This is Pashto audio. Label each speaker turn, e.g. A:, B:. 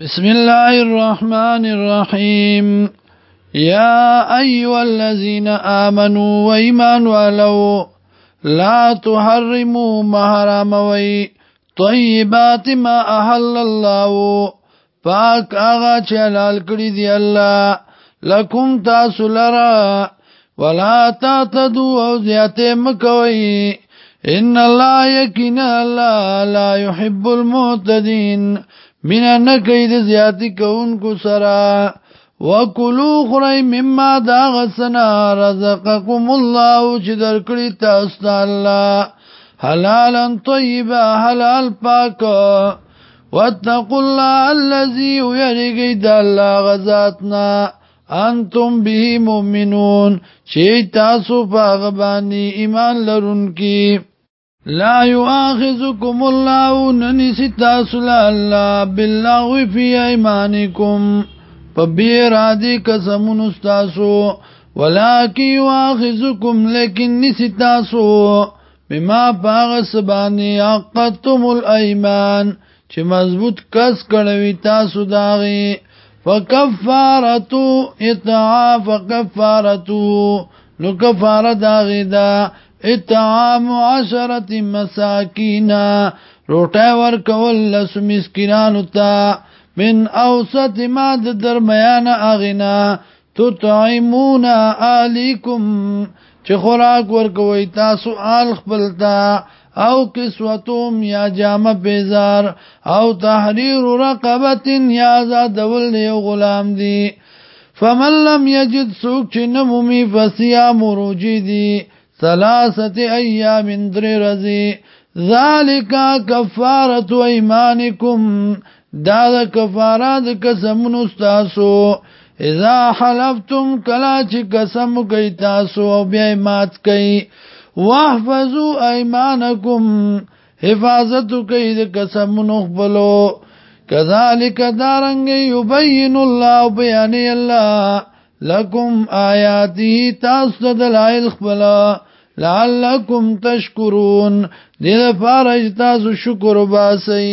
A: بسم الله الرحمن الرحيم يا أيها الذين آمنوا وإيمان ولو لا تحرموا محرم وي طيبات ما أحل الله فاك آغا چلال کری الله لكم تاسو لرا ولا تعتدوا او مكوي ان الله يكين الله لا يحب المهتدين مینا نه کوي د زیاتی کوونکو سره وکلو خورئ مما دا غسنا رزقکم الله چې درکړی تاسو الله حلالا طیبا حلال پاک واتقوا الله الذي يرجي د الله غزاتنا انتم به مؤمنون چې تاسو په غباني ایمان لرونکي لا يؤاخذكم الله ننسي تاسل الله بالله في ايمانكم فبيرادي قسمون استاسو ولكن يؤاخذكم لكن نسي تاسو بما باغس باني عقدتم الايمان چې مضبوط کس کړوي تاسو داغي فکفارتو اتعاف کفارتو نو کفاره داغي دا اتعام عشرت مساکینا روٹای ورکول لس مسکنانو تا من اوسط ما د درمیان اغنا تطعمون آلیکم چې خوراک ورکوي تاسو آل خپلتا او کسوتوم یا جامه بیزار او تحریر رقبت یا آزادول یو غلام دی فمن لم یجد سوک چې نمومی فسیام روجی دی ثلاثه ايام در رزي ذالک کفاره ایمانکم دا د کفاره د قسمونو تاسو اذا حلفتم کلا چې قسم کوي تاسو او بیا مات کوي واحفظوا ایمانکم حفاظت کوي د قسمونو خپلو كذلك دارنګ یبین الله بیان الله لکم آیاتی تاسو دلائل خپلا لعلکم تشکرون دې لپاره چې تاسو شکر وباسئ